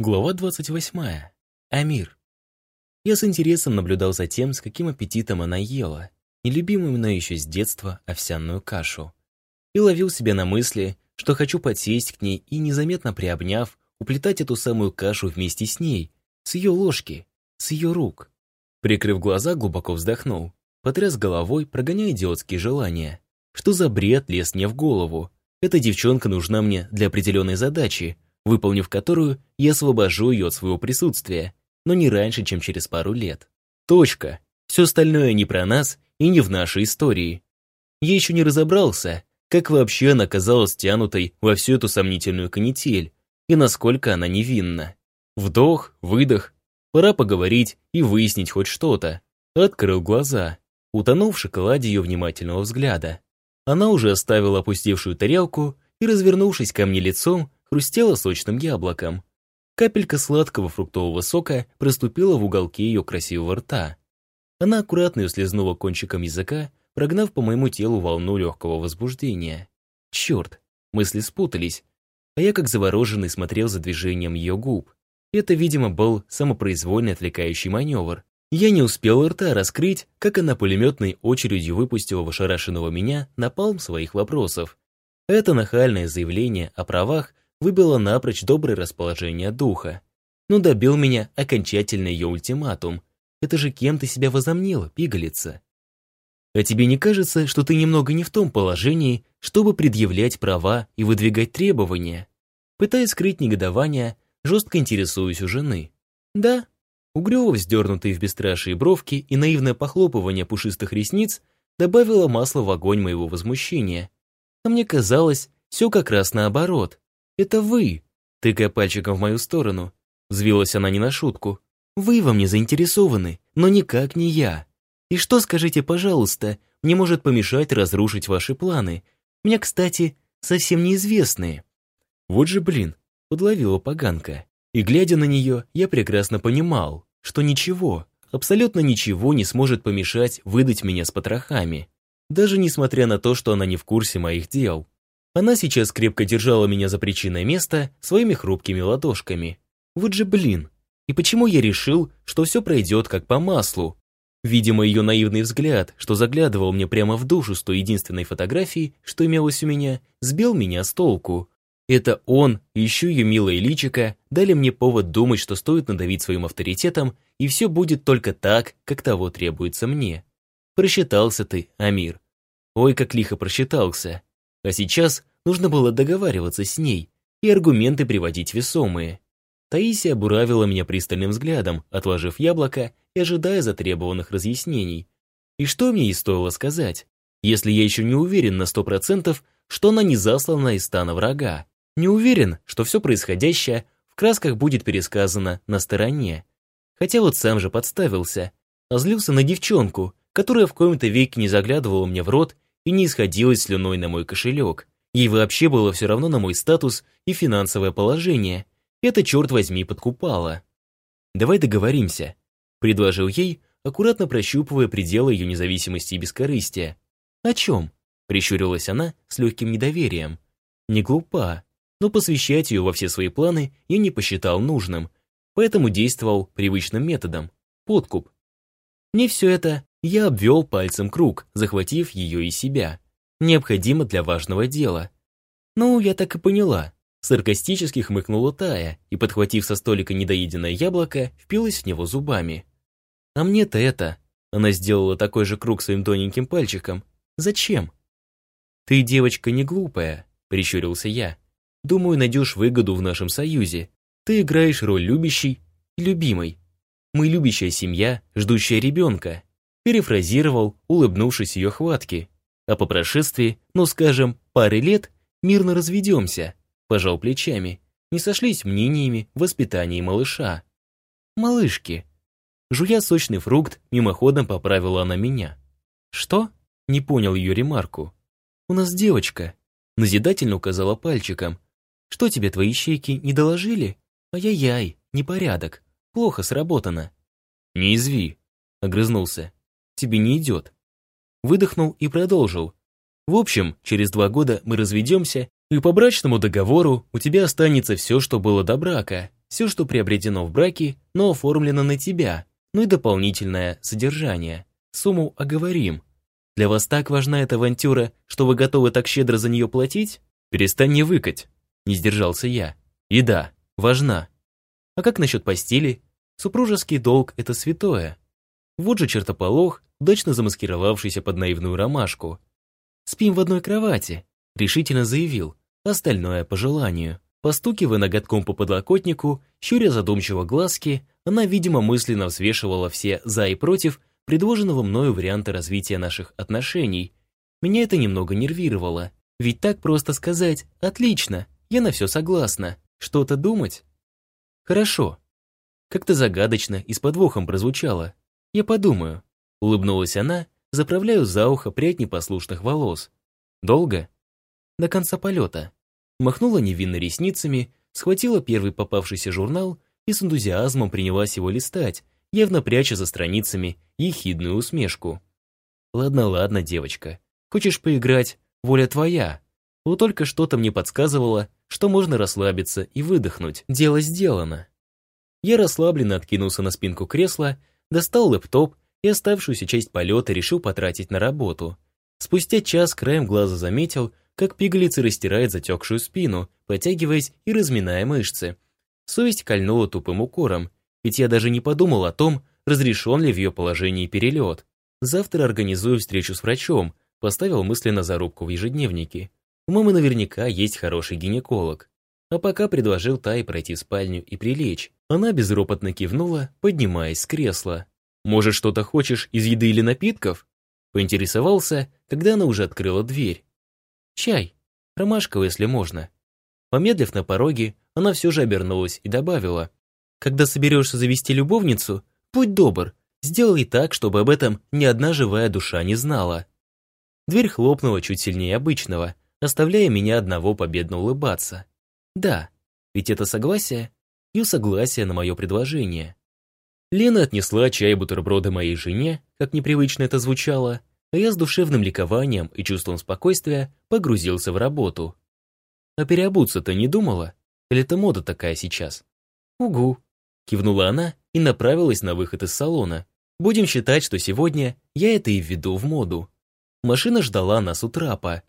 Глава 28. Амир. Я с интересом наблюдал за тем, с каким аппетитом она ела, нелюбимую мной еще с детства овсяную кашу. И ловил себя на мысли, что хочу подсесть к ней и, незаметно приобняв, уплетать эту самую кашу вместе с ней, с ее ложки, с ее рук. Прикрыв глаза, глубоко вздохнул, потряс головой, прогоняя идиотские желания. Что за бред лез мне в голову? Эта девчонка нужна мне для определенной задачи — выполнив которую, я освобожу ее от своего присутствия, но не раньше, чем через пару лет. Точка. Все остальное не про нас и не в нашей истории. Я еще не разобрался, как вообще она оказалась тянутой во всю эту сомнительную канитель, и насколько она невинна. Вдох, выдох. Пора поговорить и выяснить хоть что-то. Открыл глаза, утонув в шоколаде ее внимательного взгляда. Она уже оставила опустевшую тарелку и, развернувшись ко мне лицом, хрустела сочным яблоком. Капелька сладкого фруктового сока проступила в уголке ее красивого рта. Она аккуратно ее слезнула кончиком языка, прогнав по моему телу волну легкого возбуждения. Черт, мысли спутались, а я как завороженный смотрел за движением ее губ. Это, видимо, был самопроизвольный отвлекающий маневр. Я не успел рта раскрыть, как она пулеметной очередью выпустила в ошарашенного меня напалм своих вопросов. Это нахальное заявление о правах выбило напрочь доброе расположение духа. Но добил меня окончательно ее ультиматум. Это же кем ты себя возомнила, пигалица? А тебе не кажется, что ты немного не в том положении, чтобы предъявлять права и выдвигать требования? Пытаясь скрыть негодование, жестко интересуюсь у жены. Да, угрюво вздернутые в бесстрашие бровки и наивное похлопывание пушистых ресниц добавило масло в огонь моего возмущения. А мне казалось, все как раз наоборот. «Это вы!» Тыкая пальчиком в мою сторону. Взвилась она не на шутку. «Вы во мне заинтересованы, но никак не я. И что, скажите, пожалуйста, мне может помешать разрушить ваши планы? Мне, кстати, совсем неизвестные». Вот же, блин, подловила поганка. И глядя на нее, я прекрасно понимал, что ничего, абсолютно ничего не сможет помешать выдать меня с потрохами. Даже несмотря на то, что она не в курсе моих дел. Она сейчас крепко держала меня за причинное место своими хрупкими ладошками. Вот же блин. И почему я решил, что все пройдет как по маслу? Видимо, ее наивный взгляд, что заглядывал мне прямо в душу с той единственной фотографией, что имелось у меня, сбил меня с толку. Это он еще ее милое личико дали мне повод думать, что стоит надавить своим авторитетом, и все будет только так, как того требуется мне. Просчитался ты, Амир. Ой, как лихо просчитался. А сейчас нужно было договариваться с ней и аргументы приводить весомые. Таисия буравила меня пристальным взглядом, отложив яблоко и ожидая затребованных разъяснений. И что мне ей стоило сказать, если я еще не уверен на сто процентов, что она не заслана из стана врага? Не уверен, что все происходящее в красках будет пересказано на стороне. Хотя вот сам же подставился, озлился на девчонку, которая в коем-то веке не заглядывала мне в рот и не исходилась слюной на мой кошелек. Ей вообще было все равно на мой статус и финансовое положение. Это, черт возьми, подкупало. «Давай договоримся», — предложил ей, аккуратно прощупывая пределы ее независимости и бескорыстия. «О чем?» — прищурилась она с легким недоверием. «Не глупа, но посвящать ее во все свои планы я не посчитал нужным, поэтому действовал привычным методом — подкуп. Мне все это я обвел пальцем круг, захватив ее и себя необходимо для важного дела. Ну, я так и поняла. Саркастически хмыкнула Тая и, подхватив со столика недоеденное яблоко, впилась в него зубами. А мне-то это... Она сделала такой же круг своим тоненьким пальчиком. Зачем? Ты девочка не глупая, прищурился я. Думаю, найдешь выгоду в нашем союзе. Ты играешь роль любящей и любимой. Мы любящая семья, ждущая ребенка. Перефразировал, улыбнувшись ее хватке, а по прошествии, ну скажем, пары лет, мирно разведемся, пожал плечами, не сошлись мнениями в воспитании малыша. Малышки. Жуя сочный фрукт, мимоходом поправила она меня. Что? Не понял ее ремарку. У нас девочка. Назидательно указала пальчиком. Что тебе твои щеки не доложили? Ай-яй-яй, непорядок. Плохо сработано. Не изви, огрызнулся. Тебе не идет выдохнул и продолжил. В общем, через два года мы разведемся, и по брачному договору у тебя останется все, что было до брака. все, что приобретено в браке, но оформлено на тебя, ну и дополнительное содержание. Сумму оговорим. Для вас так важна эта авантюра, что вы готовы так щедро за нее платить? Перестань не выкать, не сдержался я. И да, важна. А как насчет постели? Супружеский долг – это святое. Вот же чертополох, удачно замаскировавшийся под наивную ромашку. «Спим в одной кровати», – решительно заявил, остальное по желанию. Постукивая ноготком по подлокотнику, щуря задумчиво глазки, она, видимо, мысленно взвешивала все «за» и «против» предложенного мною варианта развития наших отношений. Меня это немного нервировало. Ведь так просто сказать «отлично, я на все согласна». Что-то думать? Хорошо. Как-то загадочно и с подвохом прозвучало. Я подумаю. Улыбнулась она, заправляю за ухо прядь непослушных волос. Долго? До конца полета махнула невинно ресницами, схватила первый попавшийся журнал и с энтузиазмом принялась его листать, явно пряча за страницами ехидную усмешку. «Ладно, ладно, девочка. Хочешь поиграть? Воля твоя. Вот только что-то мне подсказывало, что можно расслабиться и выдохнуть. Дело сделано». Я расслабленно откинулся на спинку кресла, достал лэптоп и оставшуюся часть полета решил потратить на работу. Спустя час краем глаза заметил, как пигалица растирает затекшую спину, потягиваясь и разминая мышцы. Совесть кольнула тупым укором, ведь я даже не подумал о том, разрешен ли в ее положении перелет. Завтра организую встречу с врачом, поставил мысленно зарубку в ежедневнике. У мамы наверняка есть хороший гинеколог. А пока предложил Тай пройти в спальню и прилечь. Она безропотно кивнула, поднимаясь с кресла. «Может, что-то хочешь из еды или напитков?» Поинтересовался, когда она уже открыла дверь. «Чай. Ромашковый, если можно». Помедлив на пороге, она все же обернулась и добавила. «Когда соберешься завести любовницу, будь добр, сделай так, чтобы об этом ни одна живая душа не знала». Дверь хлопнула чуть сильнее обычного, оставляя меня одного победно улыбаться. Да, ведь это согласие и согласие на мое предложение. Лена отнесла чай и бутерброды моей жене, как непривычно это звучало, а я с душевным ликованием и чувством спокойствия погрузился в работу. А переобуться-то не думала? Или это мода такая сейчас? Угу. Кивнула она и направилась на выход из салона. Будем считать, что сегодня я это и введу в моду. Машина ждала нас у трапа.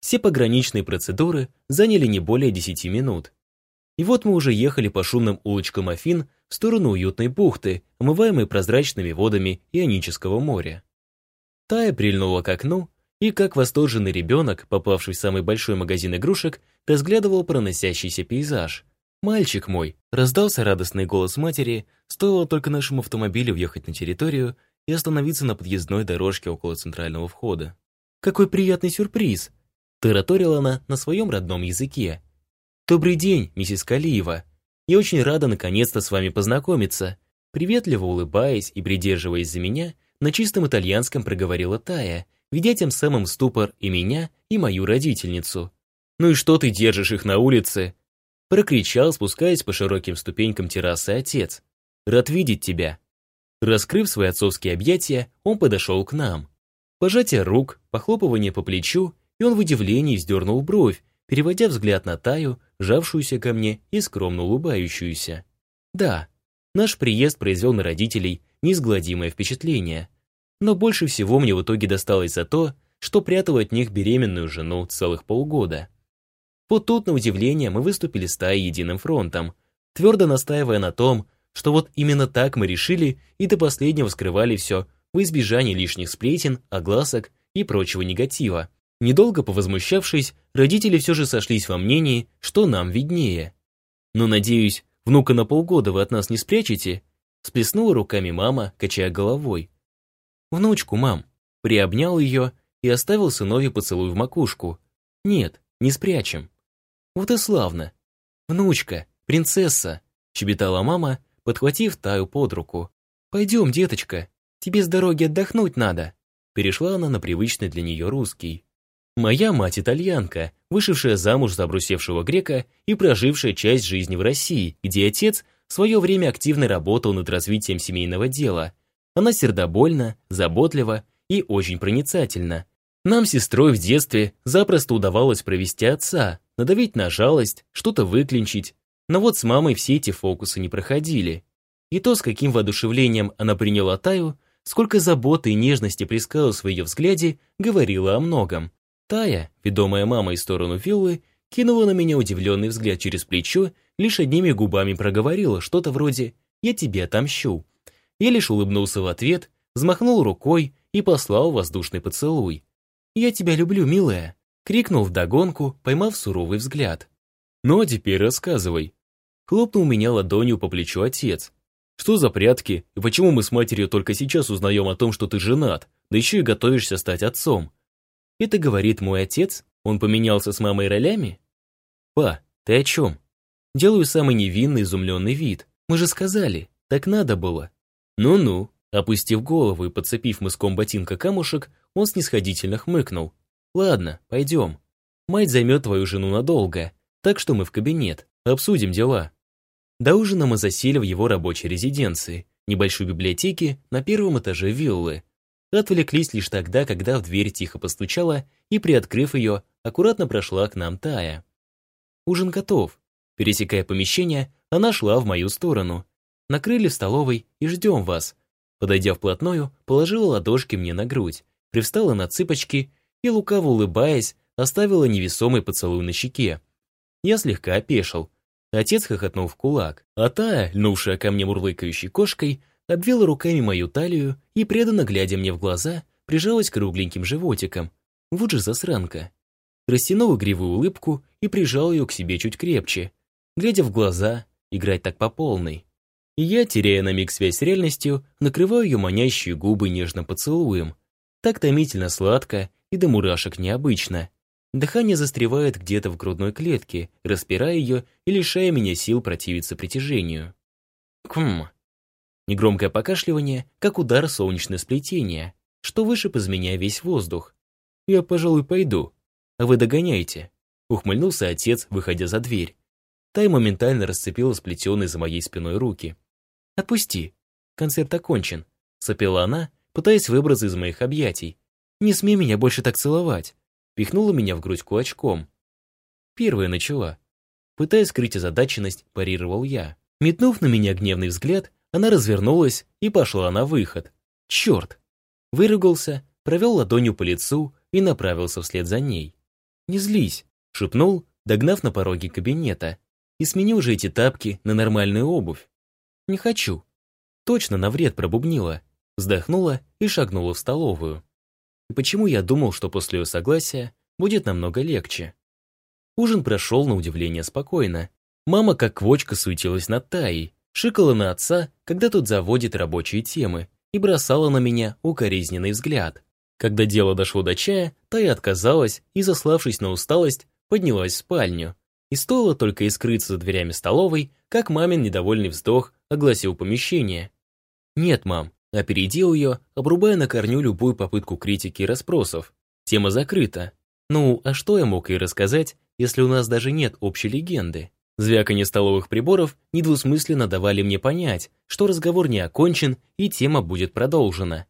Все пограничные процедуры заняли не более 10 минут. И вот мы уже ехали по шумным улочкам Афин в сторону уютной бухты, омываемой прозрачными водами Ионического моря. Тая прильнула к окну и, как восторженный ребенок, попавший в самый большой магазин игрушек, разглядывал проносящийся пейзаж. «Мальчик мой!» — раздался радостный голос матери, стоило только нашему автомобилю въехать на территорию и остановиться на подъездной дорожке около центрального входа. «Какой приятный сюрприз!» — тараторила она на своем родном языке. «Добрый день, миссис Калиева. Я очень рада наконец-то с вами познакомиться». Приветливо улыбаясь и придерживаясь за меня, на чистом итальянском проговорила Тая, ведя тем самым ступор и меня, и мою родительницу. «Ну и что ты держишь их на улице?» Прокричал, спускаясь по широким ступенькам террасы отец. «Рад видеть тебя». Раскрыв свои отцовские объятия, он подошел к нам. Пожатие рук, похлопывание по плечу, и он в удивлении вздернул бровь, переводя взгляд на Таю, жавшуюся ко мне и скромно улыбающуюся. Да, наш приезд произвел на родителей неизгладимое впечатление но больше всего мне в итоге досталось за то, что прятал от них беременную жену целых полгода. Вот тут, на удивление, мы выступили стаей единым фронтом, твердо настаивая на том, что вот именно так мы решили и до последнего скрывали все в избежании лишних сплетен, огласок и прочего негатива. Недолго повозмущавшись, родители все же сошлись во мнении, что нам виднее. Но, надеюсь, внука на полгода вы от нас не спрячете? Сплеснула руками мама, качая головой. «Внучку, мам!» Приобнял ее и оставил сыновью поцелуй в макушку. «Нет, не спрячем». «Вот и славно!» «Внучка, принцесса!» Щебетала мама, подхватив Таю под руку. «Пойдем, деточка, тебе с дороги отдохнуть надо». Перешла она на привычный для нее русский. Моя мать итальянка, вышедшая замуж за обрусевшего грека и прожившая часть жизни в России, где отец в свое время активно работал над развитием семейного дела – она сердобольна, заботлива и очень проницательна. Нам с сестрой в детстве запросто удавалось провести отца, надавить на жалость, что-то выклинчить. Но вот с мамой все эти фокусы не проходили. И то, с каким воодушевлением она приняла Таю, сколько заботы и нежности плескалось в ее взгляде, говорило о многом. Тая, ведомая мамой в сторону виллы, кинула на меня удивленный взгляд через плечо, лишь одними губами проговорила что-то вроде «Я тебе отомщу». Я лишь улыбнулся в ответ, взмахнул рукой и послал воздушный поцелуй. «Я тебя люблю, милая», — крикнул вдогонку, поймав суровый взгляд. «Ну а теперь рассказывай». Хлопнул меня ладонью по плечу отец. «Что за прятки? И почему мы с матерью только сейчас узнаем о том, что ты женат, да еще и готовишься стать отцом?» Это говорит мой отец? Он поменялся с мамой ролями? Па, ты о чем? Делаю самый невинный, изумленный вид. Мы же сказали, так надо было. Ну-ну, опустив голову и подцепив мыском ботинка камушек, он снисходительно хмыкнул. Ладно, пойдем. Мать займет твою жену надолго, так что мы в кабинет, обсудим дела. До ужина мы засели в его рабочей резиденции, небольшой библиотеке на первом этаже виллы, Отвлеклись лишь тогда, когда в дверь тихо постучала и, приоткрыв ее, аккуратно прошла к нам Тая. Ужин готов. Пересекая помещение, она шла в мою сторону. Накрыли в столовой и ждем вас. Подойдя вплотную, положила ладошки мне на грудь, привстала на цыпочки и, лукаво улыбаясь, оставила невесомый поцелуй на щеке. Я слегка опешил. Отец хохотнул в кулак, а Тая, льнувшая ко мне мурлыкающей кошкой, обвила руками мою талию и, преданно глядя мне в глаза, прижалась кругленьким животиком. Вот же засранка. Растянул игривую улыбку и прижал ее к себе чуть крепче. Глядя в глаза, играть так по полной. И я, теряя на миг связь с реальностью, накрываю ее манящие губы нежно поцелуем. Так томительно сладко и до мурашек необычно. Дыхание застревает где-то в грудной клетке, распирая ее и лишая меня сил противиться притяжению. Кхм, Негромкое покашливание, как удар солнечное сплетение, что вышиб из меня весь воздух. «Я, пожалуй, пойду, а вы догоняйте», — ухмыльнулся отец, выходя за дверь. Тай моментально расцепила сплетенные за моей спиной руки. «Отпусти, концерт окончен», — сопела она, пытаясь выбраться из моих объятий. «Не смей меня больше так целовать», — пихнула меня в грудь кулачком. Первая начала. Пытаясь скрыть озадаченность, парировал я. Метнув на меня гневный взгляд, она развернулась и пошла на выход. Черт! Выругался, провел ладонью по лицу и направился вслед за ней. «Не злись», — шепнул, догнав на пороге кабинета. «И смени уже эти тапки на нормальную обувь». «Не хочу». Точно на вред пробубнила, вздохнула и шагнула в столовую. И почему я думал, что после ее согласия будет намного легче? Ужин прошел на удивление спокойно. Мама как квочка суетилась над Таей, шикала на отца, когда тот заводит рабочие темы, и бросала на меня укоризненный взгляд. Когда дело дошло до чая, та и отказалась и, заславшись на усталость, поднялась в спальню. И стоило только и скрыться за дверями столовой, как мамин недовольный вздох огласил помещение. «Нет, мам», опередил ее, обрубая на корню любую попытку критики и расспросов. Тема закрыта. Ну, а что я мог ей рассказать, если у нас даже нет общей легенды? Звяканье столовых приборов недвусмысленно давали мне понять, что разговор не окончен и тема будет продолжена.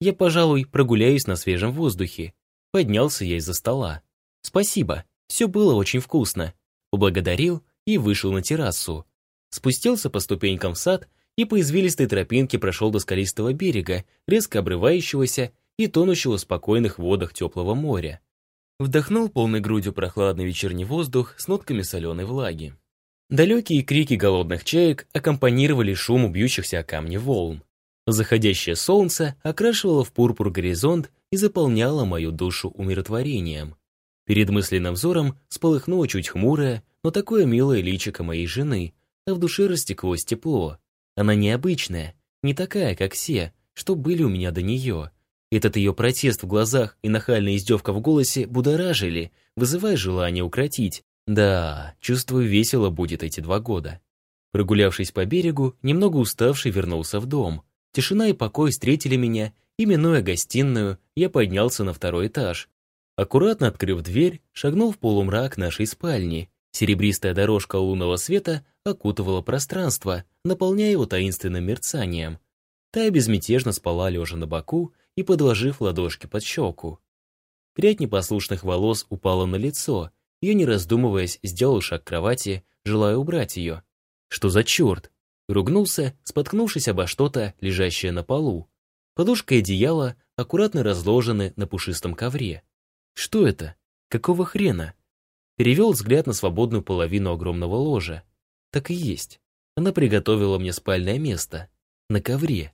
Я, пожалуй, прогуляюсь на свежем воздухе. Поднялся я из-за стола. Спасибо, все было очень вкусно. Поблагодарил и вышел на террасу. Спустился по ступенькам в сад и по извилистой тропинке прошел до скалистого берега, резко обрывающегося и тонущего в спокойных водах теплого моря. Вдохнул полной грудью прохладный вечерний воздух с нотками соленой влаги. Далекие крики голодных чаек аккомпанировали шуму бьющихся о камни волн. Заходящее солнце окрашивало в пурпур горизонт и заполняло мою душу умиротворением. Перед мысленным взором сполыхнуло чуть хмурое, но такое милое личико моей жены, а в душе растеклось тепло. Она необычная, не такая, как все, что были у меня до нее. Этот ее протест в глазах и нахальная издевка в голосе будоражили, вызывая желание укротить. Да, чувствую, весело будет эти два года. Прогулявшись по берегу, немного уставший вернулся в дом. Тишина и покой встретили меня, и, минуя гостиную, я поднялся на второй этаж. Аккуратно открыв дверь, шагнул в полумрак нашей спальни. Серебристая дорожка лунного света окутывала пространство, наполняя его таинственным мерцанием. Тая безмятежно спала лежа на боку, и подложив ладошки под щеку. Прядь непослушных волос упала на лицо, я, не раздумываясь, сделал шаг к кровати, желая убрать ее. Что за черт? Ругнулся, споткнувшись обо что-то, лежащее на полу. Подушка и одеяло аккуратно разложены на пушистом ковре. Что это? Какого хрена? Перевел взгляд на свободную половину огромного ложа. Так и есть. Она приготовила мне спальное место. На ковре.